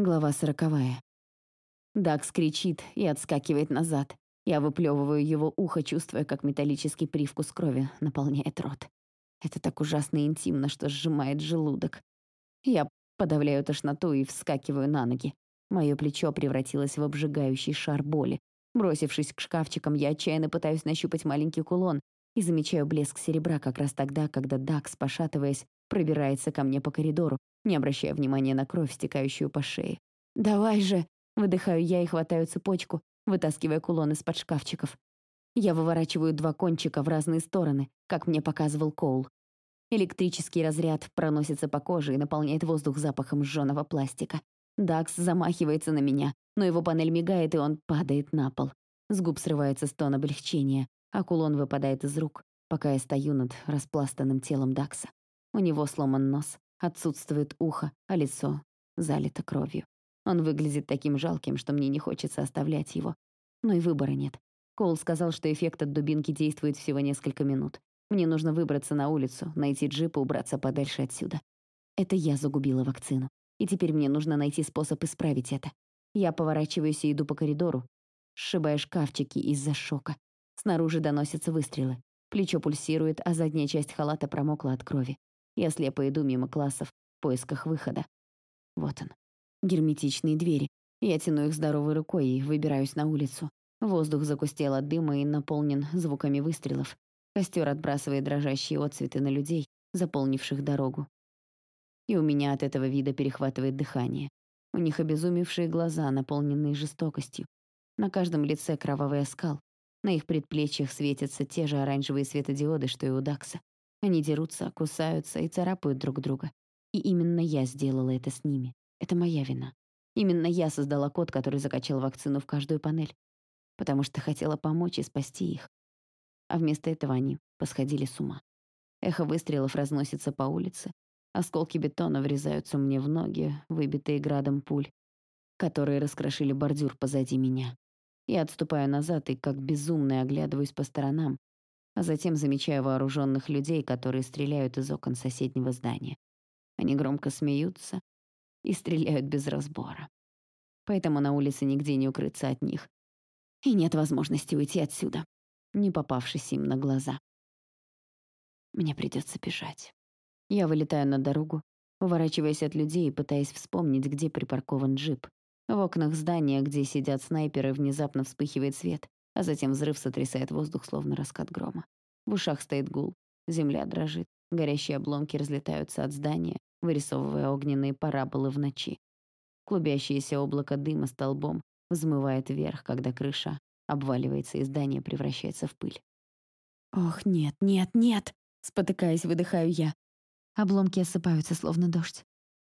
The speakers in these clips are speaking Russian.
Глава сороковая. Дакс кричит и отскакивает назад. Я выплевываю его ухо, чувствуя, как металлический привкус крови наполняет рот. Это так ужасно интимно, что сжимает желудок. Я подавляю тошноту и вскакиваю на ноги. Мое плечо превратилось в обжигающий шар боли. Бросившись к шкафчикам, я отчаянно пытаюсь нащупать маленький кулон и замечаю блеск серебра как раз тогда, когда Дакс, пошатываясь, пробирается ко мне по коридору, не обращая внимания на кровь, стекающую по шее. «Давай же!» — выдыхаю я и хватаю цепочку, вытаскивая кулон из-под шкафчиков. Я выворачиваю два кончика в разные стороны, как мне показывал Коул. Электрический разряд проносится по коже и наполняет воздух запахом сжёного пластика. Дакс замахивается на меня, но его панель мигает, и он падает на пол. С губ срывается стон облегчения, а кулон выпадает из рук, пока я стою над распластанным телом Дакса. У него сломан нос, отсутствует ухо, а лицо залито кровью. Он выглядит таким жалким, что мне не хочется оставлять его. Но и выбора нет. Коул сказал, что эффект от дубинки действует всего несколько минут. Мне нужно выбраться на улицу, найти джип и убраться подальше отсюда. Это я загубила вакцину. И теперь мне нужно найти способ исправить это. Я поворачиваюсь и иду по коридору, сшибая шкафчики из-за шока. Снаружи доносятся выстрелы. Плечо пульсирует, а задняя часть халата промокла от крови. Я слепо иду мимо классов в поисках выхода. Вот он. Герметичные двери. Я тяну их здоровой рукой и выбираюсь на улицу. Воздух закустел от дыма и наполнен звуками выстрелов. Костер отбрасывает дрожащие отцветы на людей, заполнивших дорогу. И у меня от этого вида перехватывает дыхание. У них обезумевшие глаза, наполненные жестокостью. На каждом лице кровавый оскал. На их предплечьях светятся те же оранжевые светодиоды, что и у Дакса. Они дерутся, кусаются и царапают друг друга. И именно я сделала это с ними. Это моя вина. Именно я создала код, который закачал вакцину в каждую панель. Потому что хотела помочь и спасти их. А вместо этого они посходили с ума. Эхо выстрелов разносится по улице. Осколки бетона врезаются мне в ноги, выбитые градом пуль, которые раскрошили бордюр позади меня. Я отступаю назад и, как безумный, оглядываюсь по сторонам, а затем замечаю вооруженных людей, которые стреляют из окон соседнего здания. Они громко смеются, и стреляют без разбора. Поэтому на улице нигде не укрыться от них. И нет возможности уйти отсюда, не попавшись им на глаза. Мне придется бежать. Я вылетаю на дорогу, уворачиваясь от людей и пытаясь вспомнить, где припаркован джип. В окнах здания, где сидят снайперы, внезапно вспыхивает свет, а затем взрыв сотрясает воздух, словно раскат грома. В ушах стоит гул, земля дрожит, горящие обломки разлетаются от здания, вырисовывая огненные параболы в ночи. Клубящееся облако дыма столбом взмывает вверх, когда крыша обваливается и здание превращается в пыль. «Ох, нет, нет, нет!» Спотыкаясь, выдыхаю я. Обломки осыпаются, словно дождь.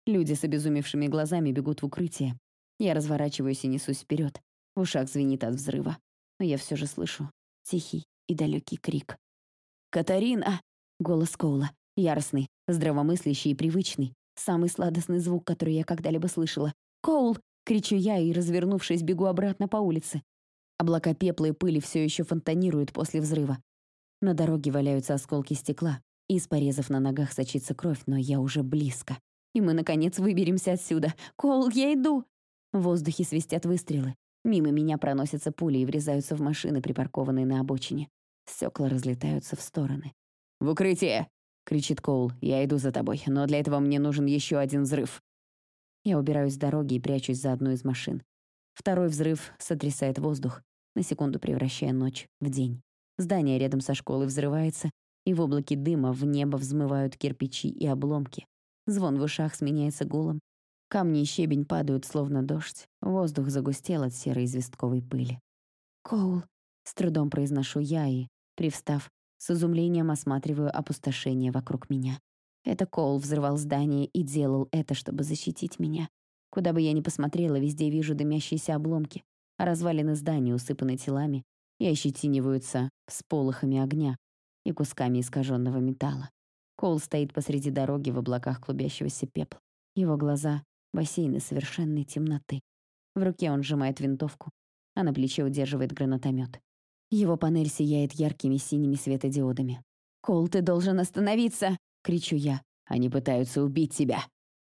Люди с обезумевшими глазами бегут в укрытие. Я разворачиваюсь и несусь вперед. В ушах звенит от взрыва. Но я все же слышу тихий и далекий крик. «Катарина!» — голос Коула. Яростный, здравомыслящий и привычный. Самый сладостный звук, который я когда-либо слышала. «Коул!» — кричу я и, развернувшись, бегу обратно по улице. Облака пепла и пыли все еще фонтанируют после взрыва. На дороге валяются осколки стекла. Из порезов на ногах сочится кровь, но я уже близко. И мы, наконец, выберемся отсюда. «Коул, я иду!» В воздухе свистят выстрелы. Мимо меня проносятся пули и врезаются в машины, припаркованные на обочине. Стекла разлетаются в стороны. «В укрытие!» кричит Коул. «Я иду за тобой, но для этого мне нужен еще один взрыв». Я убираюсь с дороги и прячусь за одну из машин. Второй взрыв сотрясает воздух, на секунду превращая ночь в день. Здание рядом со школой взрывается, и в облаке дыма в небо взмывают кирпичи и обломки. Звон в ушах сменяется гулом. Камни и щебень падают, словно дождь. Воздух загустел от серой известковой пыли. «Коул», — с трудом произношу я и, привстав, с изумлением осматриваю опустошение вокруг меня. Это Коул взрывал здание и делал это, чтобы защитить меня. Куда бы я ни посмотрела, везде вижу дымящиеся обломки, а развалины здания усыпаны телами и ощетиниваются всполохами огня и кусками искаженного металла. Коул стоит посреди дороги в облаках клубящегося пепла. Его глаза — бассейны совершенной темноты. В руке он сжимает винтовку, а на плече удерживает гранатомет. Его панель сияет яркими синими светодиодами. «Кол, ты должен остановиться!» — кричу я. «Они пытаются убить тебя!»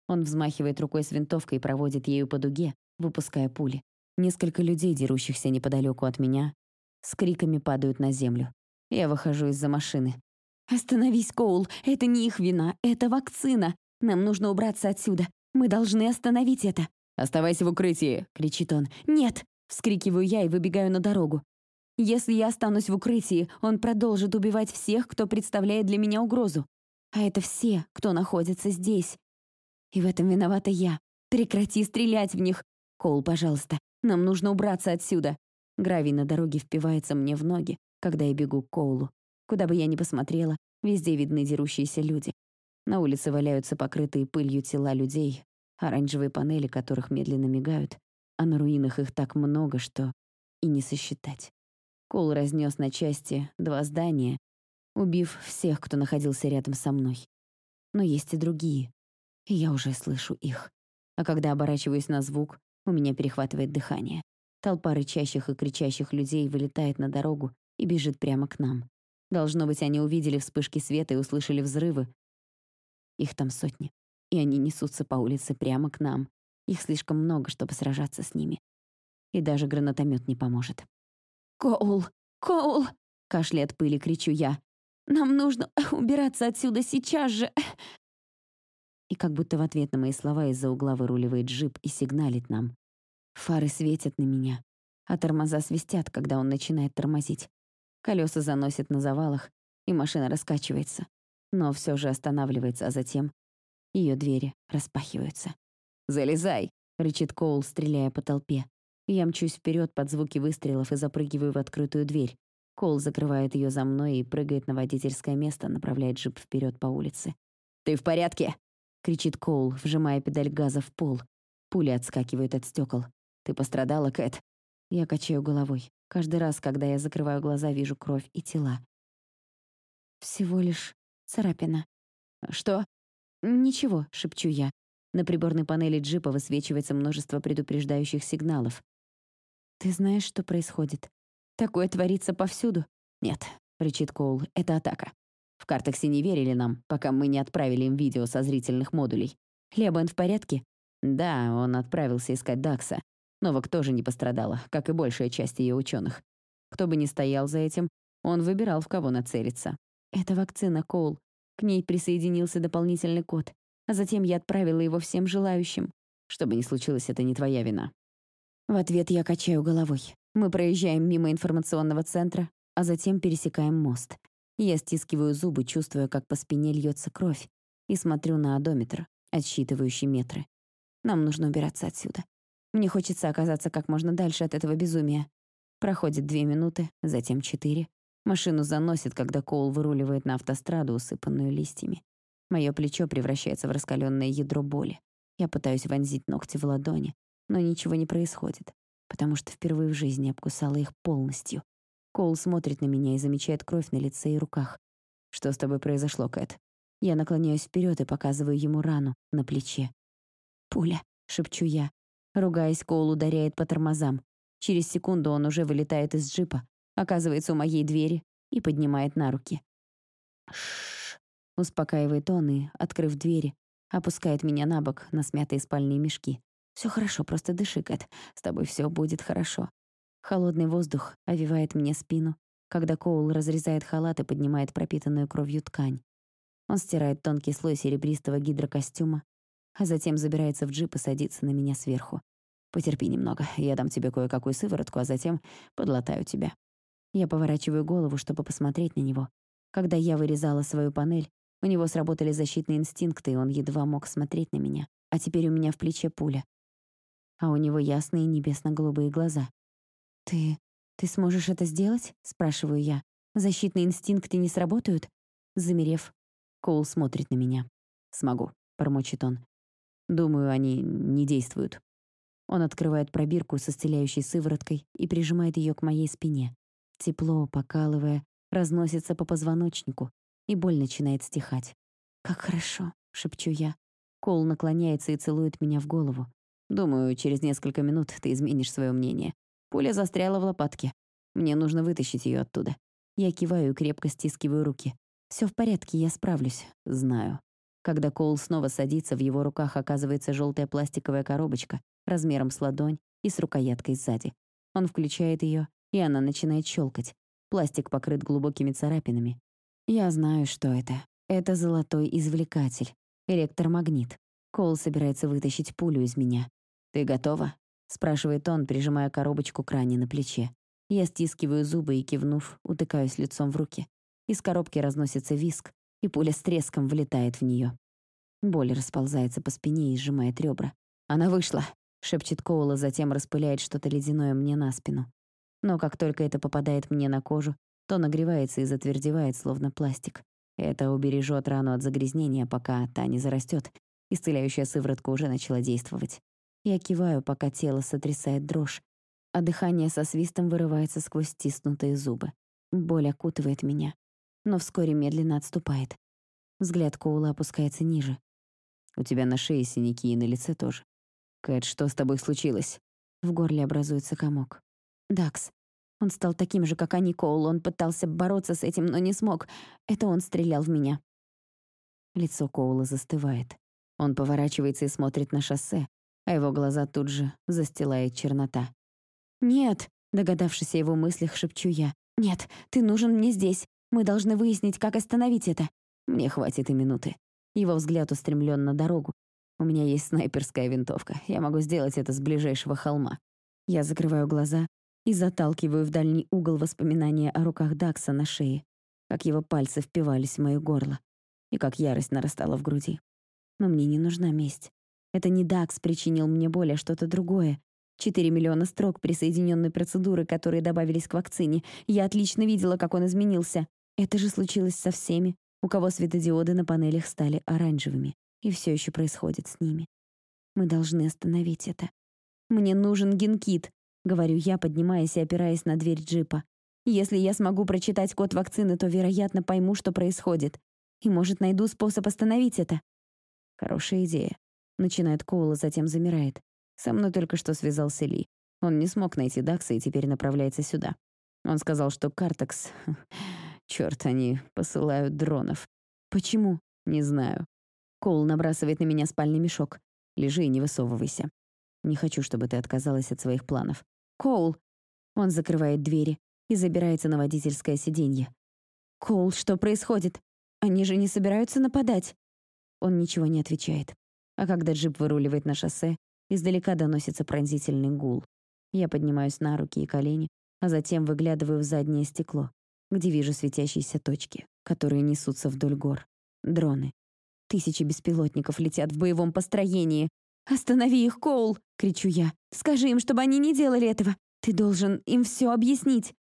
Он взмахивает рукой с винтовкой и проводит ею по дуге, выпуская пули. Несколько людей, дерущихся неподалеку от меня, с криками падают на землю. Я выхожу из-за машины. «Остановись, Коул! Это не их вина! Это вакцина! Нам нужно убраться отсюда! Мы должны остановить это!» «Оставайся в укрытии!» — кричит он. «Нет!» — вскрикиваю я и выбегаю на дорогу. Если я останусь в укрытии, он продолжит убивать всех, кто представляет для меня угрозу. А это все, кто находится здесь. И в этом виновата я. Прекрати стрелять в них. Коул, пожалуйста, нам нужно убраться отсюда. Гравий на дороге впивается мне в ноги, когда я бегу к Коулу. Куда бы я ни посмотрела, везде видны дерущиеся люди. На улице валяются покрытые пылью тела людей, оранжевые панели которых медленно мигают, а на руинах их так много, что и не сосчитать. Кол разнес на части два здания, убив всех, кто находился рядом со мной. Но есть и другие, и я уже слышу их. А когда оборачиваюсь на звук, у меня перехватывает дыхание. Толпа рычащих и кричащих людей вылетает на дорогу и бежит прямо к нам. Должно быть, они увидели вспышки света и услышали взрывы. Их там сотни, и они несутся по улице прямо к нам. Их слишком много, чтобы сражаться с ними. И даже гранатомет не поможет. «Коул! Коул!» — кашля от пыли кричу я. «Нам нужно убираться отсюда сейчас же!» И как будто в ответ на мои слова из-за угла выруливает джип и сигналит нам. Фары светят на меня, а тормоза свистят, когда он начинает тормозить. Колеса заносят на завалах, и машина раскачивается, но все же останавливается, а затем ее двери распахиваются. «Залезай!» — рычит Коул, стреляя по толпе. Я мчусь вперед под звуки выстрелов и запрыгиваю в открытую дверь. Кол закрывает ее за мной и прыгает на водительское место, направляет джип вперед по улице. «Ты в порядке?» — кричит Коул, вжимая педаль газа в пол. Пули отскакивают от стекол. «Ты пострадала, Кэт?» Я качаю головой. Каждый раз, когда я закрываю глаза, вижу кровь и тела. Всего лишь царапина. «Что?» «Ничего», — шепчу я. На приборной панели джипа высвечивается множество предупреждающих сигналов. «Ты знаешь, что происходит? Такое творится повсюду». «Нет», — рычит Коул, — «это атака. В картексе не верили нам, пока мы не отправили им видео со зрительных модулей. Лебен в порядке?» «Да, он отправился искать Дакса. Новак тоже не пострадала, как и большая часть ее ученых. Кто бы ни стоял за этим, он выбирал, в кого нацелиться. «Это вакцина, Коул. К ней присоединился дополнительный код. А затем я отправила его всем желающим. Что бы ни случилось, это не твоя вина. В ответ я качаю головой. Мы проезжаем мимо информационного центра, а затем пересекаем мост. Я стискиваю зубы, чувствуя, как по спине льется кровь, и смотрю на одометр, отсчитывающий метры. Нам нужно убираться отсюда. Мне хочется оказаться как можно дальше от этого безумия. Проходит две минуты, затем четыре. Машину заносит, когда Коул выруливает на автостраду, усыпанную листьями. Мое плечо превращается в раскаленное ядро боли. Я пытаюсь вонзить ногти в ладони, но ничего не происходит, потому что впервые в жизни обкусала их полностью. Коул смотрит на меня и замечает кровь на лице и руках. «Что с тобой произошло, Кэт?» Я наклоняюсь вперед и показываю ему рану на плече. «Пуля», — шепчу я. Ругаясь, Коул ударяет по тормозам. Через секунду он уже вылетает из джипа, оказывается у моей двери и поднимает на руки. Шш, успокаивает он и, открыв двери, опускает меня на бок на смятые спальные мешки. Все хорошо, просто дыши, Кэт. С тобой все будет хорошо. Холодный воздух овивает мне спину, когда Коул разрезает халат и поднимает пропитанную кровью ткань. Он стирает тонкий слой серебристого гидрокостюма, а затем забирается в джип и садится на меня сверху. «Потерпи немного, я дам тебе кое-какую сыворотку, а затем подлатаю тебя». Я поворачиваю голову, чтобы посмотреть на него. Когда я вырезала свою панель, у него сработали защитные инстинкты, и он едва мог смотреть на меня. А теперь у меня в плече пуля а у него ясные небесно-голубые глаза. «Ты... ты сможешь это сделать?» — спрашиваю я. «Защитные инстинкты не сработают?» Замерев, Коул смотрит на меня. «Смогу», — промочит он. «Думаю, они не действуют». Он открывает пробирку со стеляющей сывороткой и прижимает ее к моей спине. Тепло, покалывая, разносится по позвоночнику, и боль начинает стихать. «Как хорошо», — шепчу я. Кол наклоняется и целует меня в голову. Думаю, через несколько минут ты изменишь свое мнение. Пуля застряла в лопатке. Мне нужно вытащить ее оттуда. Я киваю и крепко стискиваю руки. Все в порядке, я справлюсь. Знаю. Когда Коул снова садится, в его руках оказывается желтая пластиковая коробочка размером с ладонь и с рукояткой сзади. Он включает ее, и она начинает щелкать. Пластик покрыт глубокими царапинами. Я знаю, что это. Это золотой извлекатель. Электромагнит. Коул собирается вытащить пулю из меня. «Ты готова?» — спрашивает он, прижимая коробочку к ране на плече. Я стискиваю зубы и, кивнув, утыкаюсь лицом в руки. Из коробки разносится виск, и пуля с треском влетает в нее. Боль расползается по спине и сжимает ребра. «Она вышла!» — шепчет Коула, затем распыляет что-то ледяное мне на спину. Но как только это попадает мне на кожу, то нагревается и затвердевает, словно пластик. Это убережет рану от загрязнения, пока та не зарастет. Исцеляющая сыворотка уже начала действовать. Я киваю, пока тело сотрясает дрожь, а дыхание со свистом вырывается сквозь стиснутые зубы. Боль окутывает меня, но вскоре медленно отступает. Взгляд Коула опускается ниже. «У тебя на шее синяки и на лице тоже. Кэт, что с тобой случилось?» В горле образуется комок. «Дакс. Он стал таким же, как они, Коул. Он пытался бороться с этим, но не смог. Это он стрелял в меня». Лицо Коула застывает. Он поворачивается и смотрит на шоссе, а его глаза тут же застилает чернота. «Нет», — догадавшись о его мыслях, шепчу я. «Нет, ты нужен мне здесь. Мы должны выяснить, как остановить это. Мне хватит и минуты». Его взгляд устремлен на дорогу. У меня есть снайперская винтовка. Я могу сделать это с ближайшего холма. Я закрываю глаза и заталкиваю в дальний угол воспоминания о руках Дакса на шее, как его пальцы впивались в моё горло и как ярость нарастала в груди. Но мне не нужна месть. Это не Дакс причинил мне боль, а что-то другое, 4 миллиона строк присоединенной процедуры, которые добавились к вакцине. Я отлично видела, как он изменился. Это же случилось со всеми, у кого светодиоды на панелях стали оранжевыми. И все еще происходит с ними. Мы должны остановить это. Мне нужен генкит, говорю я, поднимаясь и опираясь на дверь джипа. Если я смогу прочитать код вакцины, то, вероятно, пойму, что происходит. И, может, найду способ остановить это. Хорошая идея. Начинает Коула, затем замирает. Со мной только что связался Ли. Он не смог найти Дакса и теперь направляется сюда. Он сказал, что Картекс... Чёрт, они посылают дронов. Почему? Не знаю. Коул набрасывает на меня спальный мешок. Лежи и не высовывайся. Не хочу, чтобы ты отказалась от своих планов. Коул! Он закрывает двери и забирается на водительское сиденье. Коул, что происходит? Они же не собираются нападать. Он ничего не отвечает. А когда джип выруливает на шоссе, Издалека доносится пронзительный гул. Я поднимаюсь на руки и колени, а затем выглядываю в заднее стекло, где вижу светящиеся точки, которые несутся вдоль гор. Дроны. Тысячи беспилотников летят в боевом построении. «Останови их, Коул!» — кричу я. «Скажи им, чтобы они не делали этого! Ты должен им все объяснить!»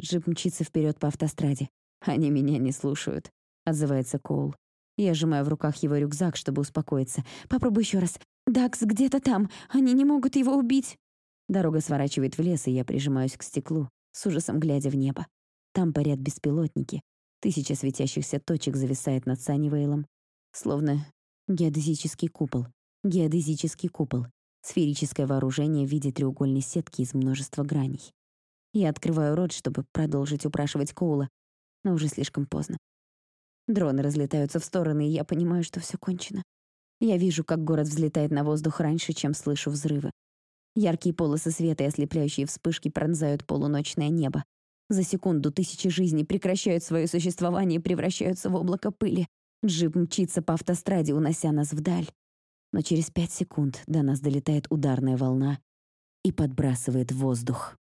Джип мчится вперед по автостраде. «Они меня не слушают», — отзывается Коул. Я сжимаю в руках его рюкзак, чтобы успокоиться. «Попробуй еще раз. «Дакс где-то там! Они не могут его убить!» Дорога сворачивает в лес, и я прижимаюсь к стеклу, с ужасом глядя в небо. Там парят беспилотники. Тысяча светящихся точек зависает над Саннивейлом. Словно геодезический купол. Геодезический купол. Сферическое вооружение в виде треугольной сетки из множества граней. Я открываю рот, чтобы продолжить упрашивать Коула, но уже слишком поздно. Дроны разлетаются в стороны, и я понимаю, что все кончено. Я вижу, как город взлетает на воздух раньше, чем слышу взрывы. Яркие полосы света и ослепляющие вспышки пронзают полуночное небо. За секунду тысячи жизней прекращают свое существование и превращаются в облако пыли. Джип мчится по автостраде, унося нас вдаль. Но через пять секунд до нас долетает ударная волна и подбрасывает воздух.